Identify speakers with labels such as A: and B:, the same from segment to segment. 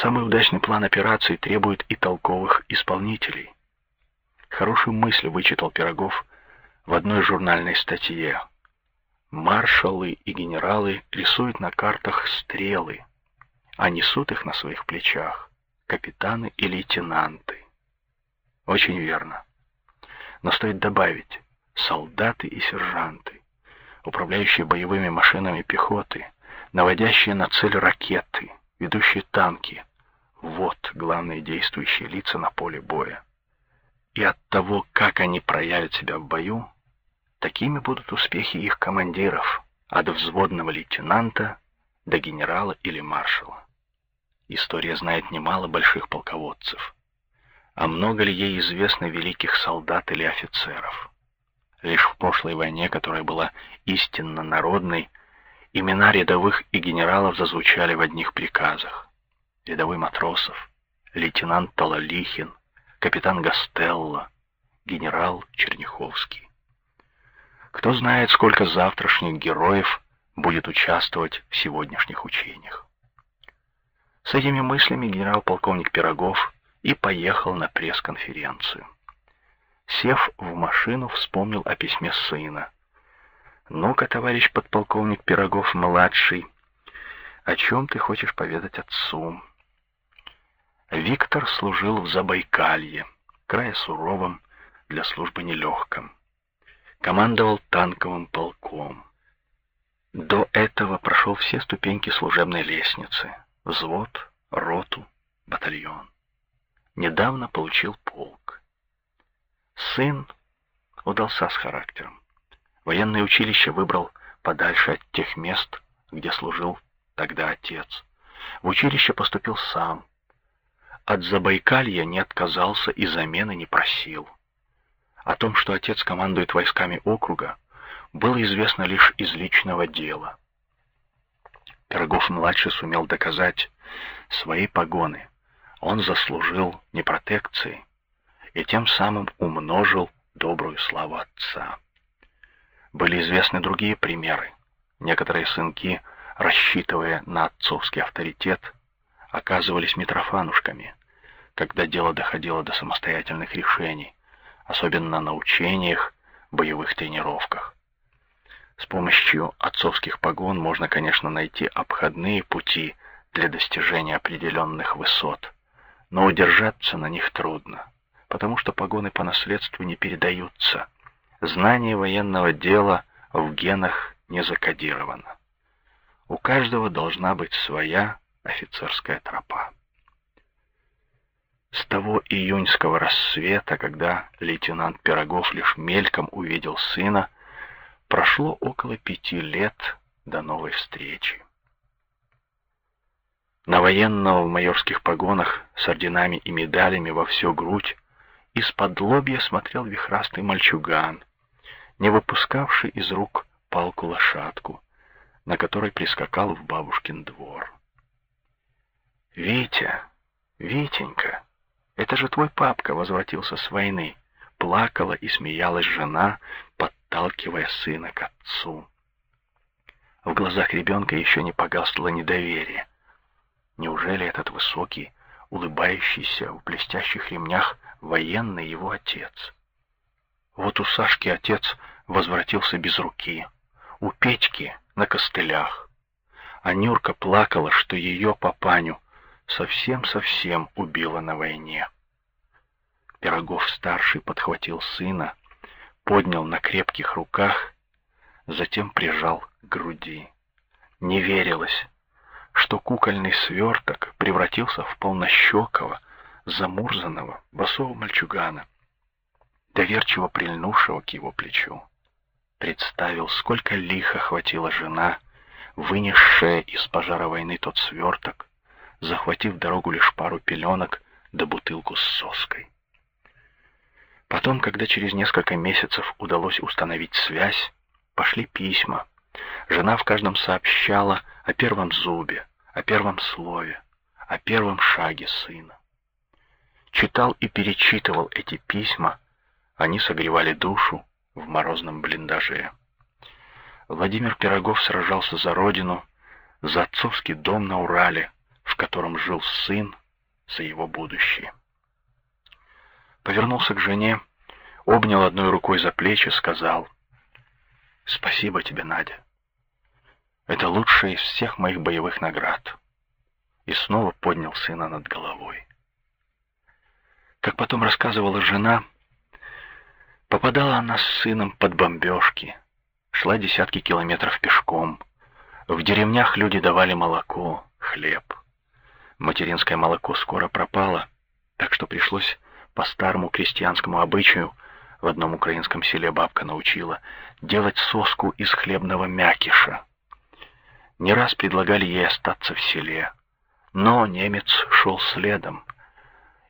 A: Самый удачный план операции требует и толковых исполнителей. Хорошую мысль вычитал Пирогов в одной журнальной статье. Маршалы и генералы рисуют на картах стрелы, а несут их на своих плечах капитаны и лейтенанты. Очень верно. Но стоит добавить солдаты и сержанты, управляющие боевыми машинами пехоты, наводящие на цель ракеты, ведущие танки. Вот главные действующие лица на поле боя. И от того, как они проявят себя в бою, такими будут успехи их командиров, от взводного лейтенанта до генерала или маршала. История знает немало больших полководцев. А много ли ей известно великих солдат или офицеров? Лишь в прошлой войне, которая была истинно народной, имена рядовых и генералов зазвучали в одних приказах. Рядовой Матросов, лейтенант Талалихин, капитан Гастелло, генерал Черняховский. Кто знает, сколько завтрашних героев будет участвовать в сегодняшних учениях. С этими мыслями генерал-полковник Пирогов и поехал на пресс-конференцию. Сев в машину, вспомнил о письме сына. «Ну-ка, товарищ подполковник Пирогов-младший, о чем ты хочешь поведать отцу?» Виктор служил в Забайкалье, крае суровом, для службы нелегком. Командовал танковым полком. До этого прошел все ступеньки служебной лестницы. Взвод, роту, батальон. Недавно получил полк. Сын удался с характером. Военное училище выбрал подальше от тех мест, где служил тогда отец. В училище поступил сам. От Забайкалья не отказался и замены не просил. О том, что отец командует войсками округа, было известно лишь из личного дела. Пирогов-младший сумел доказать свои погоны. Он заслужил не протекции и тем самым умножил добрую славу отца. Были известны другие примеры. Некоторые сынки, рассчитывая на отцовский авторитет, оказывались митрофанушками, когда дело доходило до самостоятельных решений, особенно на учениях, боевых тренировках. С помощью отцовских погон можно, конечно, найти обходные пути для достижения определенных высот, но удержаться на них трудно, потому что погоны по наследству не передаются. Знание военного дела в генах не закодировано. У каждого должна быть своя офицерская тропа. С того июньского рассвета, когда лейтенант Пирогов лишь мельком увидел сына, прошло около пяти лет до новой встречи. На военного в майорских погонах с орденами и медалями во всю грудь из-под лобья смотрел вихрастый мальчуган, не выпускавший из рук палку-лошадку, на которой прискакал в бабушкин двор. «Витя, Витенька, это же твой папка возвратился с войны!» Плакала и смеялась жена, подталкивая сына к отцу. В глазах ребенка еще не погасло недоверие. Неужели этот высокий, улыбающийся в блестящих ремнях военный его отец? Вот у Сашки отец возвратился без руки, у Петьки на костылях. А Нюрка плакала, что ее папаню совсем-совсем убила на войне. Пирогов-старший подхватил сына, поднял на крепких руках, затем прижал к груди. Не верилось, что кукольный сверток превратился в полнощекого, замурзанного, босого мальчугана, доверчиво прильнувшего к его плечу. Представил, сколько лихо хватила жена, вынесшая из пожара войны тот сверток, захватив дорогу лишь пару пеленок да бутылку с соской. Потом, когда через несколько месяцев удалось установить связь, пошли письма. Жена в каждом сообщала о первом зубе, о первом слове, о первом шаге сына. Читал и перечитывал эти письма, они согревали душу в морозном блиндаже. Владимир Пирогов сражался за родину, за отцовский дом на Урале, в котором жил сын за его будущее. Повернулся к жене, обнял одной рукой за плечи, сказал «Спасибо тебе, Надя. Это лучшая из всех моих боевых наград». И снова поднял сына над головой. Как потом рассказывала жена, попадала она с сыном под бомбежки, шла десятки километров пешком. В деревнях люди давали молоко, хлеб. Материнское молоко скоро пропало, так что пришлось по старому крестьянскому обычаю, в одном украинском селе бабка научила, делать соску из хлебного мякиша. Не раз предлагали ей остаться в селе, но немец шел следом,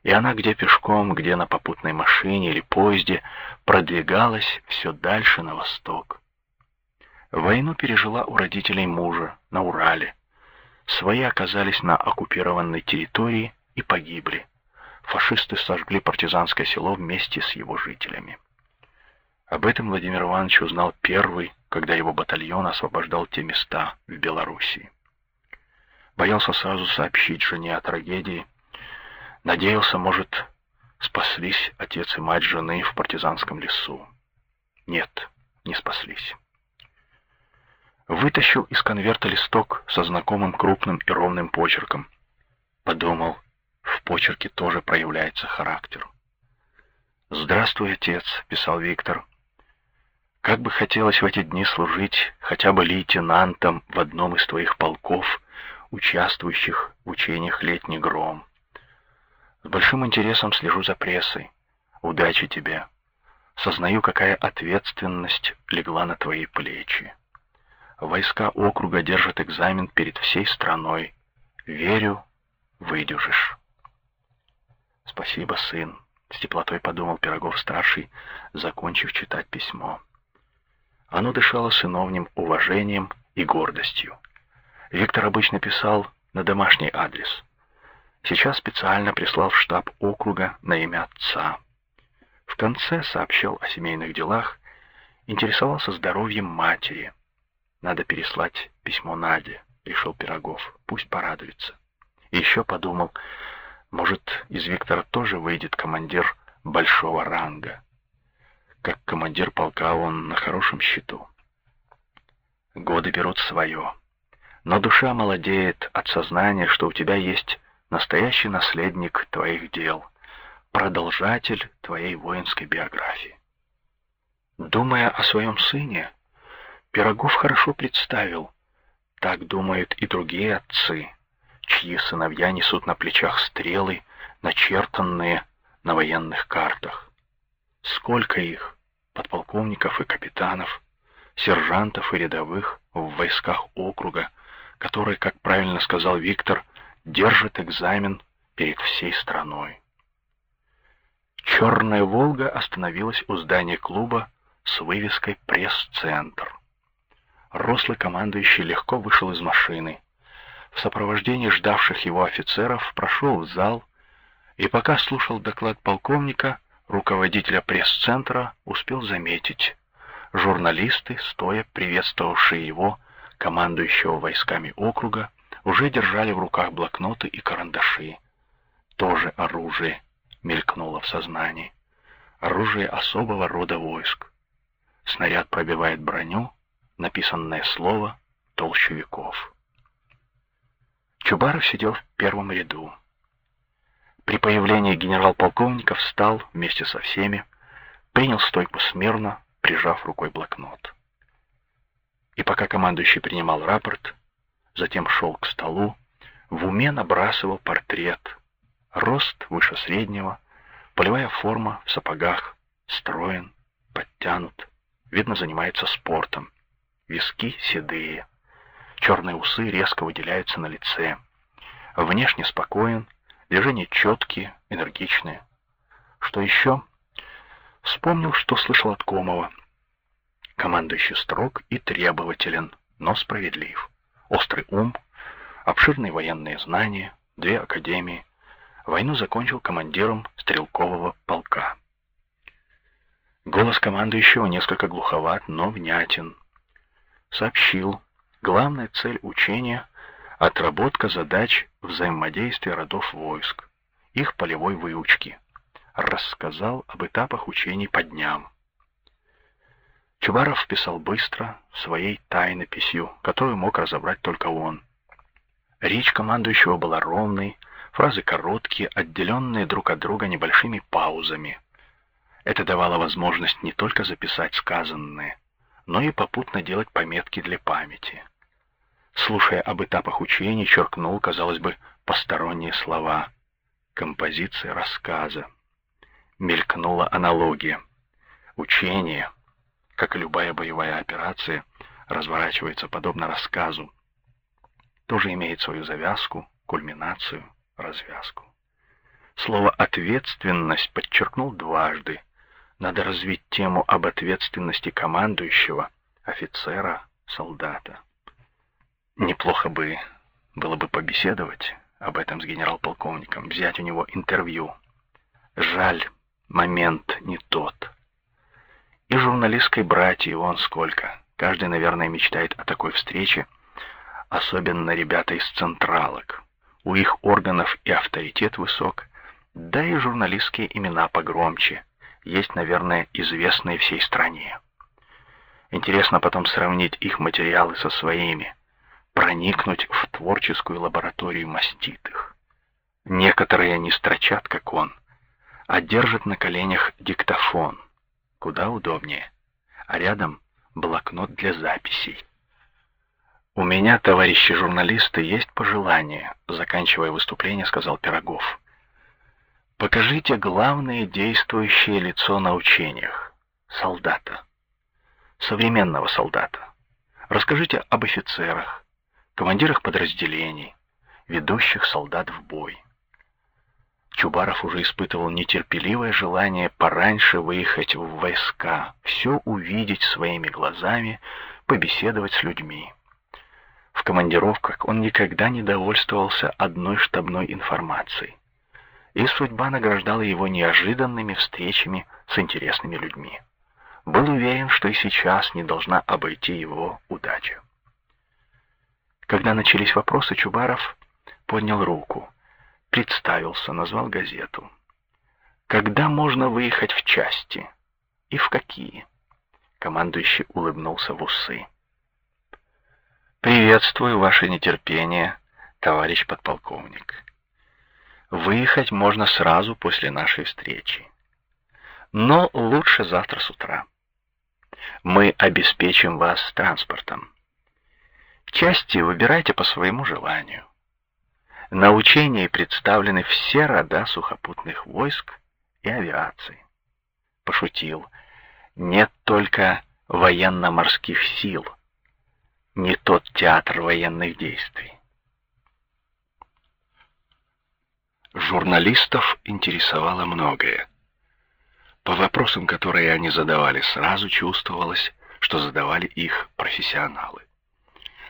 A: и она где пешком, где на попутной машине или поезде продвигалась все дальше на восток. Войну пережила у родителей мужа на Урале. Свои оказались на оккупированной территории и погибли. Фашисты сожгли партизанское село вместе с его жителями. Об этом Владимир Иванович узнал первый, когда его батальон освобождал те места в Белоруссии. Боялся сразу сообщить жене о трагедии. Надеялся, может, спаслись отец и мать жены в партизанском лесу. Нет, не спаслись. Вытащил из конверта листок со знакомым крупным и ровным почерком. Подумал, в почерке тоже проявляется характер. «Здравствуй, отец», — писал Виктор. «Как бы хотелось в эти дни служить хотя бы лейтенантом в одном из твоих полков, участвующих в учениях «Летний гром». С большим интересом слежу за прессой. Удачи тебе. Сознаю, какая ответственность легла на твои плечи. Войска округа держат экзамен перед всей страной. Верю, выдержишь. Спасибо, сын, с теплотой подумал Пирогов-старший, закончив читать письмо. Оно дышало сыновним уважением и гордостью. Виктор обычно писал на домашний адрес. Сейчас специально прислал в штаб округа на имя отца. В конце сообщил о семейных делах, интересовался здоровьем матери – надо переслать письмо Наде, решил Пирогов. Пусть порадуется. И еще подумал, может, из Виктора тоже выйдет командир большого ранга. Как командир полка он на хорошем счету. Годы берут свое. Но душа молодеет от сознания, что у тебя есть настоящий наследник твоих дел, продолжатель твоей воинской биографии. Думая о своем сыне, Пирогов хорошо представил. Так думают и другие отцы, чьи сыновья несут на плечах стрелы, начертанные на военных картах. Сколько их, подполковников и капитанов, сержантов и рядовых в войсках округа, которые, как правильно сказал Виктор, держат экзамен перед всей страной. Черная «Волга» остановилась у здания клуба с вывеской «Пресс-центр» рослый командующий легко вышел из машины. В сопровождении ждавших его офицеров прошел в зал, и пока слушал доклад полковника, руководителя пресс-центра успел заметить. Журналисты, стоя приветствовавшие его, командующего войсками округа, уже держали в руках блокноты и карандаши. Тоже оружие мелькнуло в сознании. Оружие особого рода войск. Снаряд пробивает броню, написанное слово толще веков. Чубаров сидел в первом ряду. При появлении генерал-полковника встал вместе со всеми, принял стойку смирно, прижав рукой блокнот. И пока командующий принимал рапорт, затем шел к столу, в уме набрасывал портрет. Рост выше среднего, полевая форма в сапогах, строен, подтянут, видно, занимается спортом виски седые, черные усы резко выделяются на лице. Внешне спокоен, движения четкие, энергичные. Что еще? Вспомнил, что слышал от Комова. Командующий строг и требователен, но справедлив. Острый ум, обширные военные знания, две академии. Войну закончил командиром стрелкового полка. Голос командующего несколько глуховат, но внятен, сообщил, главная цель учения — Отработка задач взаимодействия родов войск, их полевой выучки. Рассказал об этапах учений по дням. Чубаров писал быстро, своей тайнописью, которую мог разобрать только он. Речь командующего была ровной, фразы короткие, отделенные друг от друга небольшими паузами. Это давало возможность не только записать сказанное, но и попутно делать пометки для памяти. Слушая об этапах учений, черкнул, казалось бы, посторонние слова. Композиция рассказа. Мелькнула аналогия. Учение, как и любая боевая операция, разворачивается подобно рассказу. Тоже имеет свою завязку, кульминацию, развязку. Слово «ответственность» подчеркнул дважды. Надо развить тему об ответственности командующего, офицера, солдата. Неплохо бы было бы побеседовать об этом с генерал-полковником, взять у него интервью. Жаль, момент не тот. И журналистской братьи вон сколько. Каждый, наверное, мечтает о такой встрече, особенно ребята из централок. У их органов и авторитет высок, да и журналистские имена погромче, есть, наверное, известные всей стране. Интересно потом сравнить их материалы со своими, проникнуть в творческую лабораторию маститых. Некоторые не строчат, как он, а держат на коленях диктофон — Куда удобнее. А рядом блокнот для записей. «У меня, товарищи журналисты, есть пожелание», — заканчивая выступление, сказал Пирогов. «Покажите главное действующее лицо на учениях. Солдата. Современного солдата. Расскажите об офицерах, командирах подразделений, ведущих солдат в бой. Чубаров уже испытывал нетерпеливое желание пораньше выехать в войска, все увидеть своими глазами, побеседовать с людьми. В командировках он никогда не довольствовался одной штабной информацией. И судьба награждала его неожиданными встречами с интересными людьми. Был уверен, что и сейчас не должна обойти его удача. Когда начались вопросы, Чубаров поднял руку — представился, назвал газету. Когда можно выехать в части? И в какие? Командующий улыбнулся в усы. Приветствую ваше нетерпение, товарищ подполковник. Выехать можно сразу после нашей встречи. Но лучше завтра с утра. Мы обеспечим вас транспортом. Части выбирайте по своему желанию. На учении представлены все рода сухопутных войск и авиации. Пошутил. Нет только военно-морских сил. Не тот театр военных действий. Журналистов интересовало многое. По вопросам, которые они задавали, сразу чувствовалось, что задавали их профессионалы.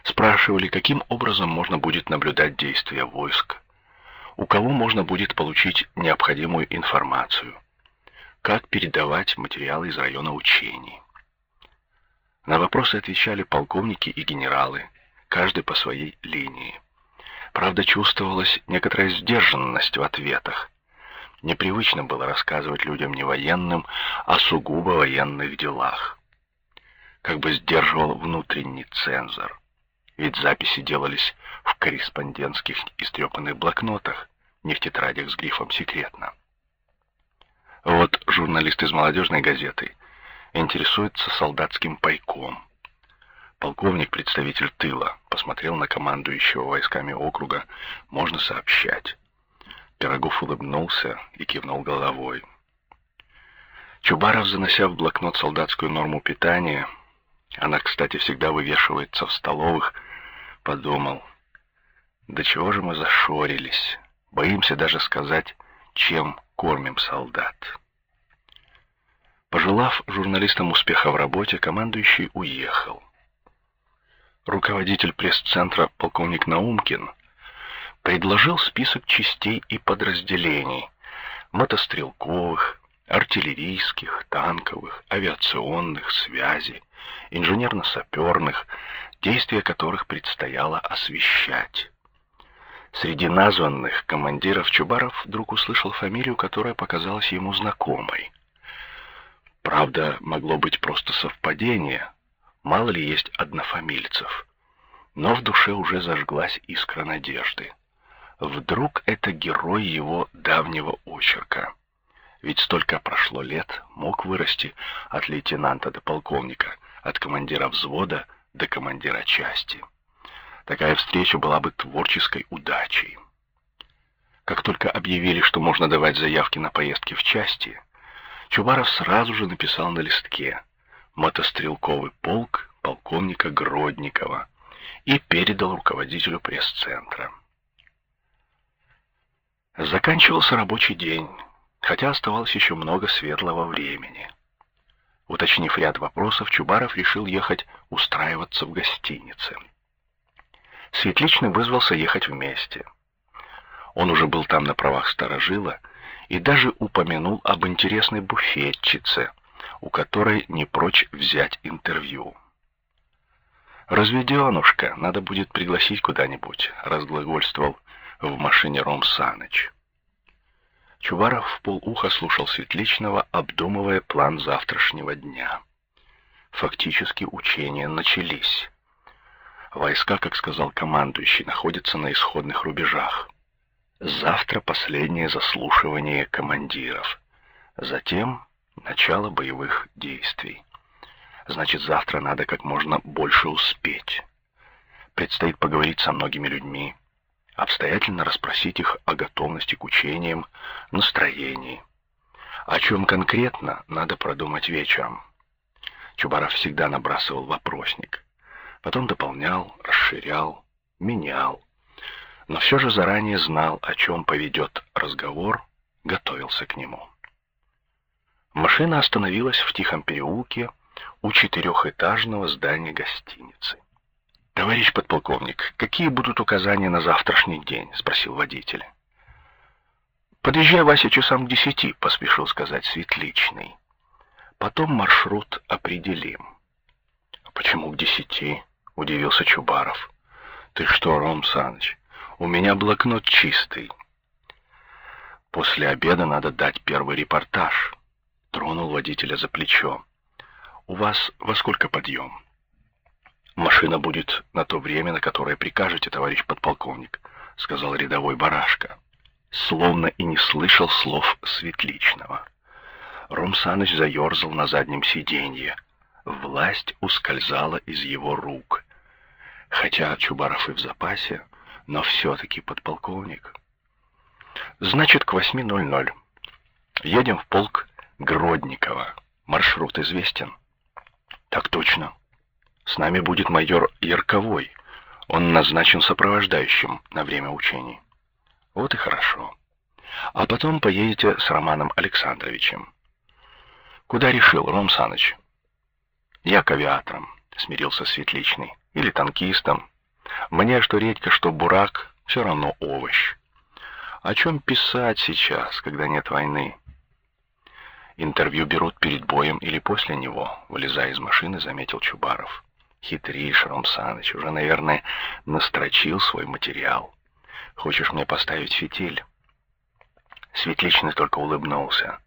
A: Спрашивали, каким образом можно будет наблюдать действия войск, у кого можно будет получить необходимую информацию, как передавать материалы из района учений. На вопросы отвечали полковники и генералы, каждый по своей линии. Правда, чувствовалась некоторая сдержанность в ответах. Непривычно было рассказывать людям не военным, а сугубо военных делах. Как бы сдерживал внутренний цензор ведь записи делались в корреспондентских истрепанных блокнотах, не в тетрадях с грифом «секретно». Вот журналист из молодежной газеты интересуется солдатским пайком. Полковник, представитель тыла, посмотрел на командующего войсками округа, можно сообщать. Пирогов улыбнулся и кивнул головой. Чубаров, занося в блокнот солдатскую норму питания, она, кстати, всегда вывешивается в столовых, подумал, до чего же мы зашорились, боимся даже сказать, чем кормим солдат. Пожелав журналистам успеха в работе, командующий уехал. Руководитель пресс-центра полковник Наумкин предложил список частей и подразделений мотострелковых, артиллерийских, танковых, авиационных, связи, инженерно-саперных, действия которых предстояло освещать. Среди названных командиров Чубаров вдруг услышал фамилию, которая показалась ему знакомой. Правда, могло быть просто совпадение, мало ли есть однофамильцев. Но в душе уже зажглась искра надежды. Вдруг это герой его давнего очерка. Ведь столько прошло лет, мог вырасти от лейтенанта до полковника, от командира взвода до командира части. Такая встреча была бы творческой удачей. Как только объявили, что можно давать заявки на поездки в части, Чубаров сразу же написал на листке «Мотострелковый полк полковника Гродникова» и передал руководителю пресс-центра. Заканчивался рабочий день, хотя оставалось еще много светлого времени. Уточнив ряд вопросов, Чубаров решил ехать устраиваться в гостинице. Светличный вызвался ехать вместе. Он уже был там на правах сторожила и даже упомянул об интересной буфетчице, у которой не прочь взять интервью. «Разведенушка, надо будет пригласить куда-нибудь», — разглагольствовал в машине Ром Саныч. Чуваров в полуха слушал Светличного, обдумывая план завтрашнего дня. Фактически учения начались. Войска, как сказал командующий, находятся на исходных рубежах. Завтра последнее заслушивание командиров. Затем начало боевых действий. Значит, завтра надо как можно больше успеть. Предстоит поговорить со многими людьми, обстоятельно расспросить их о готовности к учениям, настроении. О чем конкретно, надо продумать вечером. Чубаров всегда набрасывал вопросник. Потом дополнял, расширял, менял. Но все же заранее знал, о чем поведет разговор, готовился к нему. Машина остановилась в тихом переулке у четырехэтажного здания гостиницы. «Товарищ подполковник, какие будут указания на завтрашний день?» — спросил водитель. «Подъезжай, Вася, часам к десяти», — поспешил сказать Светличный. «Потом маршрут определим». «Почему к десяти?» — удивился Чубаров. «Ты что, Ром Саныч, у меня блокнот чистый». «После обеда надо дать первый репортаж», — тронул водителя за плечо. «У вас во сколько подъем?» Машина будет на то время, на которое прикажете, товарищ подполковник, сказал рядовой барашка, словно и не слышал слов Светличного. Ром Саныч заерзал на заднем сиденье. Власть ускользала из его рук. Хотя Чубаров и в запасе, но все-таки подполковник. Значит, к 8.00. Едем в полк Гродникова. Маршрут известен? Так точно. С нами будет майор Ярковой. Он назначен сопровождающим на время учений. Вот и хорошо. А потом поедете с Романом Александровичем. Куда решил, Ром Саныч? Я к авиаторам, смирился Светличный. Или танкистам. Мне что редька, что бурак, все равно овощ. О чем писать сейчас, когда нет войны? Интервью берут перед боем или после него, вылезая из машины, заметил Чубаров. Хитришь, Ром Саныч, уже, наверное, настрочил свой материал. Хочешь мне поставить фитиль? Светличный только улыбнулся.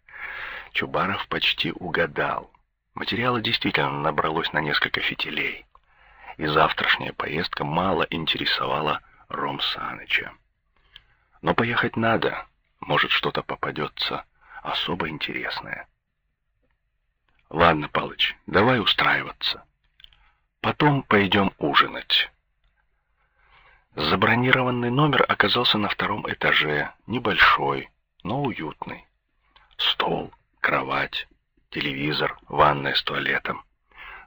A: Чубаров почти угадал. Материала действительно набралось на несколько фитилей. И завтрашняя поездка мало интересовала Ром Саныча. Но поехать надо, может, что-то попадется особо интересное. Ладно, Палыч, давай устраиваться. Потом пойдем ужинать. Забронированный номер оказался на втором этаже, небольшой, но уютный. Стол, кровать, телевизор, ванная с туалетом.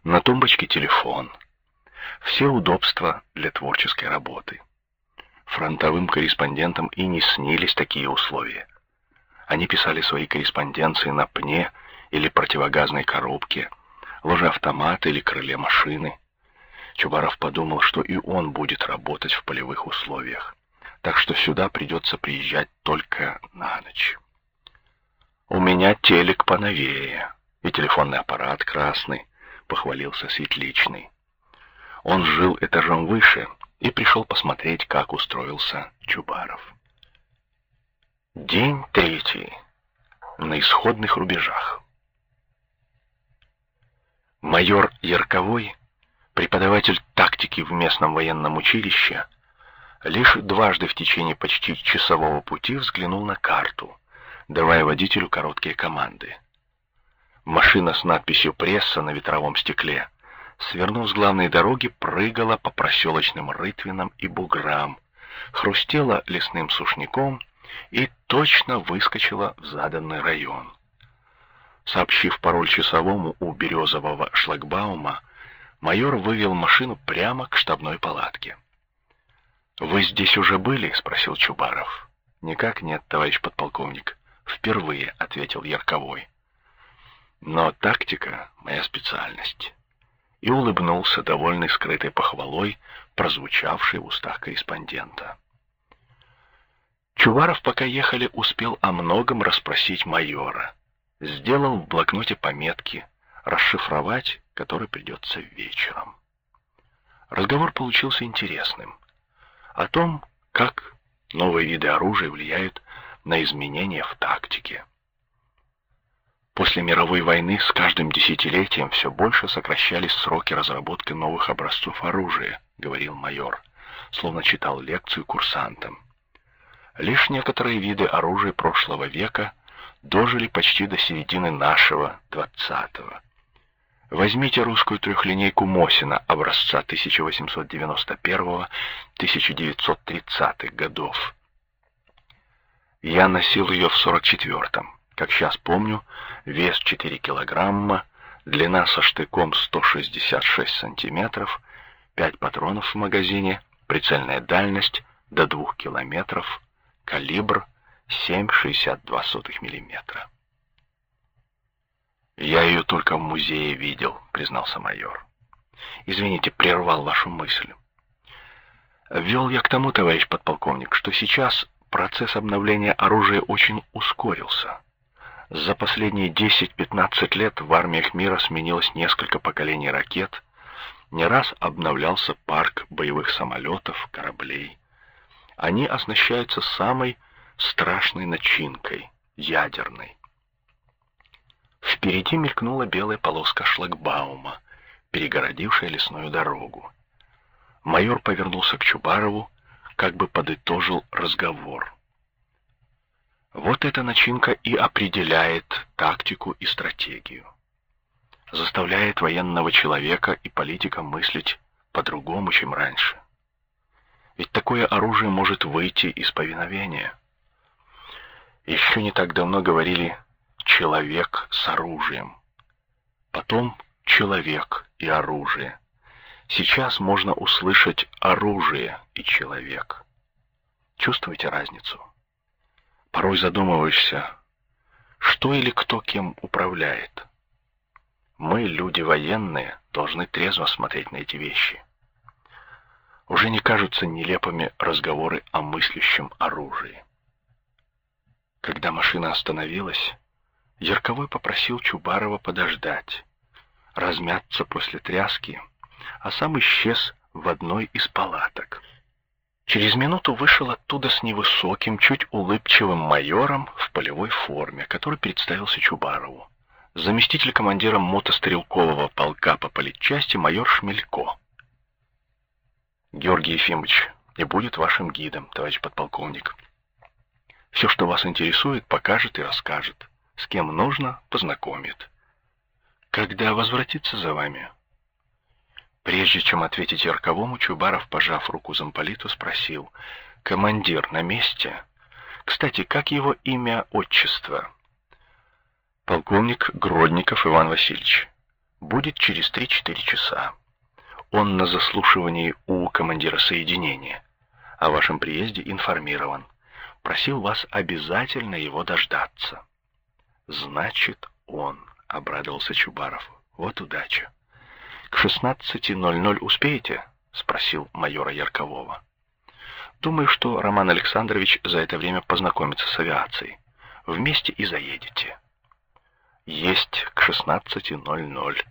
A: На тумбочке телефон. Все удобства для творческой работы. Фронтовым корреспондентам и не снились такие условия. Они писали свои корреспонденции на пне или противогазной коробке, ложе автомата или крыле машины. Чубаров подумал, что и он будет работать в полевых условиях, так что сюда придется приезжать только на ночь. «У меня телек поновее и телефонный аппарат красный», — похвалился Светличный. Он жил этажом выше и пришел посмотреть, как устроился Чубаров. День третий. На исходных рубежах. Майор Ярковой, преподаватель тактики в местном военном училище, лишь дважды в течение почти часового пути взглянул на карту, давая водителю короткие команды. Машина с надписью «Пресса» на ветровом стекле, свернув с главной дороги, прыгала по проселочным рытвинам и буграм, хрустела лесным сушняком и точно выскочила в заданный район. Сообщив пароль часовому у березового шлагбаума, майор вывел машину прямо к штабной палатке. «Вы здесь уже были?» — спросил Чубаров. «Никак нет, товарищ подполковник. Впервые», — ответил Ярковой. «Но тактика — моя специальность». И улыбнулся, довольный скрытой похвалой, прозвучавшей в устах корреспондента. Чуваров, пока ехали, успел о многом расспросить майора. Сделал в блокноте пометки, расшифровать, который придется вечером. Разговор получился интересным. О том, как новые виды оружия влияют на изменения в тактике. После мировой войны с каждым десятилетием все больше сокращались сроки разработки новых образцов оружия, говорил майор, словно читал лекцию курсантам. Лишь некоторые виды оружия прошлого века дожили почти до середины нашего двадцатого. Возьмите русскую трехлинейку Мосина образца 1891-1930 годов. Я носил ее в 44-м. Как сейчас помню, вес 4 килограмма, длина со штыком 166 сантиметров, 5 патронов в магазине, прицельная дальность до 2 километров, калибр 7,62 мм. «Я ее только в музее видел», — признался майор. «Извините, прервал вашу мысль. Вел я к тому, товарищ подполковник, что сейчас процесс обновления оружия очень ускорился. За последние 10-15 лет в армиях мира сменилось несколько поколений ракет, не раз обновлялся парк боевых самолетов, кораблей они оснащаются самой страшной начинкой — ядерной. Впереди мелькнула белая полоска шлагбаума, перегородившая лесную дорогу. Майор повернулся к Чубарову, как бы подытожил разговор. Вот эта начинка и определяет тактику и стратегию. Заставляет военного человека и политика мыслить по-другому, чем раньше. Ведь такое оружие может выйти из повиновения. Еще не так давно говорили «человек с оружием». Потом «человек и оружие». Сейчас можно услышать «оружие и человек». Чувствуете разницу? Порой задумываешься, что или кто кем управляет. Мы, люди военные, должны трезво смотреть на эти вещи уже не кажутся нелепыми разговоры о мыслящем оружии. Когда машина остановилась, Ярковой попросил Чубарова подождать, размяться после тряски, а сам исчез в одной из палаток. Через минуту вышел оттуда с невысоким, чуть улыбчивым майором в полевой форме, который представился Чубарову. Заместитель командира мотострелкового полка по политчасти майор Шмелько. Георгий Ефимович и будет вашим гидом, товарищ подполковник. Все, что вас интересует, покажет и расскажет. С кем нужно, познакомит. Когда возвратится за вами? Прежде чем ответить Ярковому, Чубаров, пожав руку замполиту, спросил. «Командир на месте? Кстати, как его имя, отчество?» «Полковник Гродников Иван Васильевич. Будет через три-четыре часа». Он на заслушивании у командира соединения. О вашем приезде информирован. Просил вас обязательно его дождаться. Значит, он, обрадовался Чубаров. Вот удача. К 16.00 успеете? Спросил майора Яркового. Думаю, что Роман Александрович за это время познакомится с авиацией. Вместе и заедете. Есть к 16.00.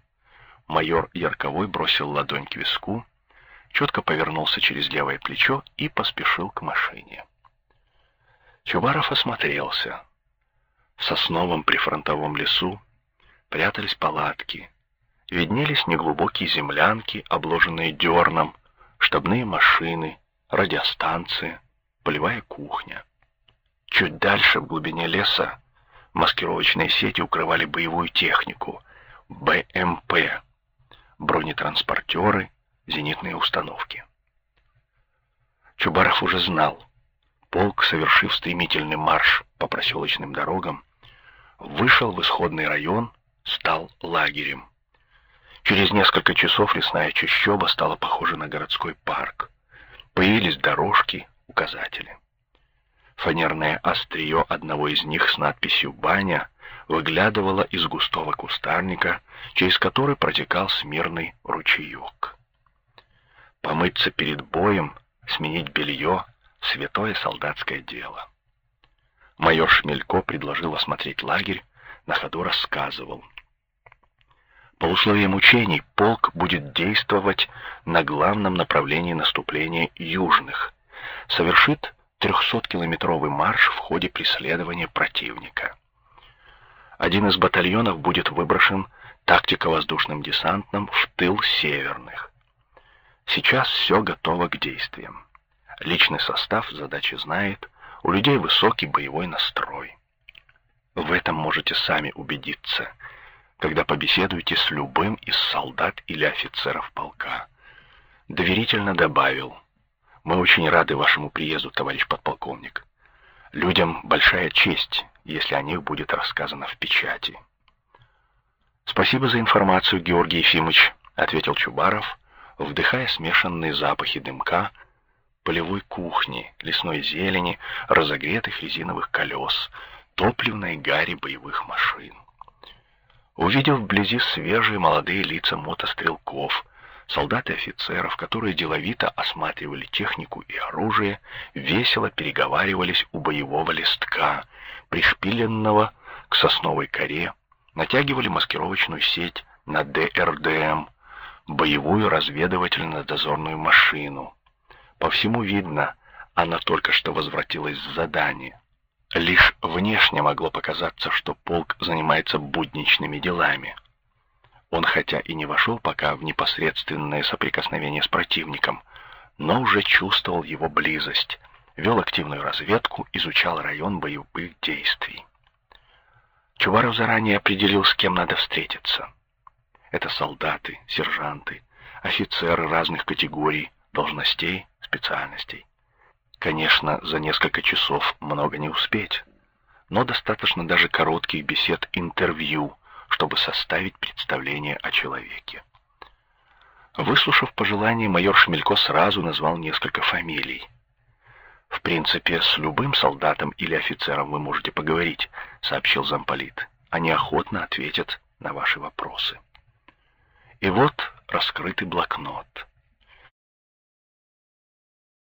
A: Майор Ярковой бросил ладонь к виску. четко повернулся через левое плечо и поспешил к машине. Чубаров осмотрелся. В сосновом прифронтовом лесу прятались палатки, виднелись неглубокие землянки, обложенные дерном, штабные машины, радиостанция, полевая кухня. Чуть дальше, в глубине леса, маскировочные сети укрывали боевую технику, БМП, бронетранспортеры, зенитные установки. Чубаров уже знал. Полк, совершив стремительный марш по проселочным дорогам, вышел в исходный район, стал лагерем. Через несколько часов лесная чащоба стала похожа на городской парк. Появились дорожки, указатели. Фанерное острие одного из них с надписью «Баня» выглядывало из густого кустарника, через который протекал смирный ручеек. Помыться перед боем, сменить белье — святое солдатское дело. Майор Шмелько предложил осмотреть лагерь, на ходу рассказывал. По условиям учений полк будет действовать на главном направлении наступления южных, совершит 300-километровый марш в ходе преследования противника. Один из батальонов будет выброшен тактико-воздушным десантным в тыл северных. Сейчас все готово к действиям. Личный состав задачи знает, у людей высокий боевой настрой. В этом можете сами убедиться, когда побеседуете с любым из солдат или офицеров полка. Доверительно добавил: "Мы очень рады вашему приезду, товарищ подполковник. Людям большая честь, если о них будет рассказано в печати". Спасибо за информацию, Георгий Ефимович, ответил Чубаров вдыхая смешанные запахи дымка, полевой кухни, лесной зелени, разогретых резиновых колес, топливной гари боевых машин. Увидел вблизи свежие молодые лица мотострелков, солдат и офицеров, которые деловито осматривали технику и оружие, весело переговаривались у боевого листка, пришпиленного к сосновой коре, натягивали маскировочную сеть на ДРДМ, боевую разведывательно-дозорную машину. По всему видно, она только что возвратилась с задания. Лишь внешне могло показаться, что полк занимается будничными делами. Он хотя и не вошел пока в непосредственное соприкосновение с противником, но уже чувствовал его близость, вел активную разведку, изучал район боевых действий. Чуваров заранее определил, с кем надо встретиться. Это солдаты, сержанты, офицеры разных категорий, должностей, специальностей. Конечно, за несколько часов много не успеть, но достаточно даже коротких бесед интервью, чтобы составить представление о человеке. Выслушав пожелание, майор Шмелько сразу назвал несколько фамилий. В принципе, с любым солдатом или офицером вы можете поговорить, сообщил замполит. Они охотно ответят на ваши вопросы. И вот раскрытый блокнот.